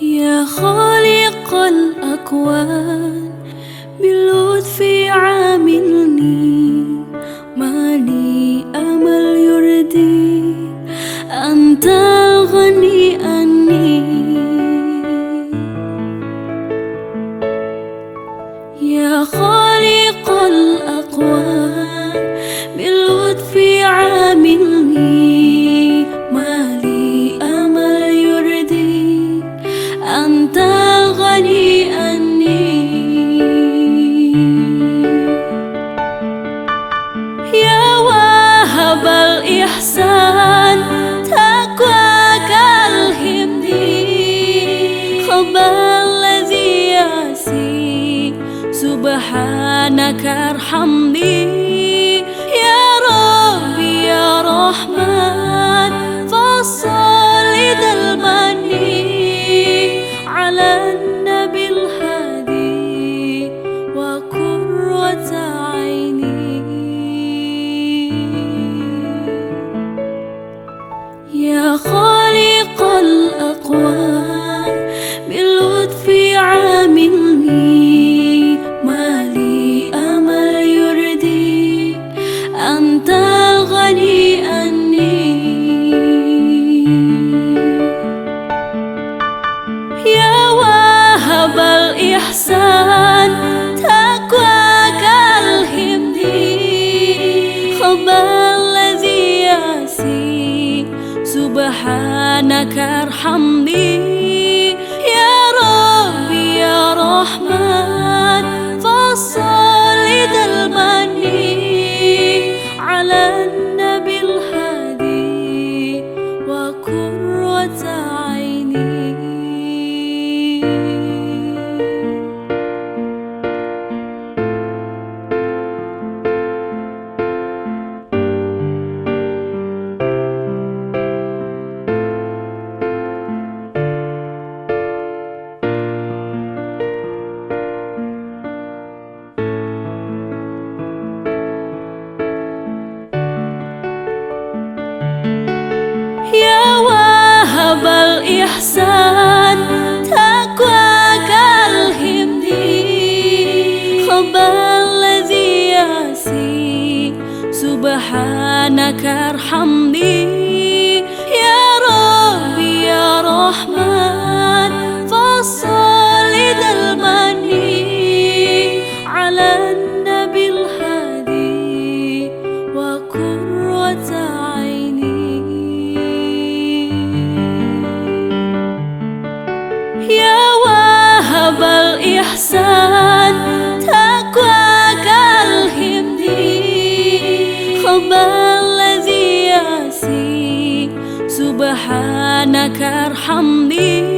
يا خالق الأكوان باللطف عاملني ما لي أمل يرضي أنت الغني عني. يا خالق الأكوان باللطف عاملني الإحسان تقواك ألهمني خبى الذي ياسي سبحانك ارحمني يا ربي يا رحمن فصل خالق الأقوام باللطف عاملني ما لي أمل يرضي أنت الغني عني. يا واهب الإحسان تقواك ألهمني خبى سبحانك ارحمني. يا ربي يا رحمن. sabal ihsan taqwa kal himdi hubbal ladhi yasi subhanaka arhamni. Ya rabbi ya rahman. habal ihsan taqwa kal himdi khabal ladhi yasi subhanaka arhamni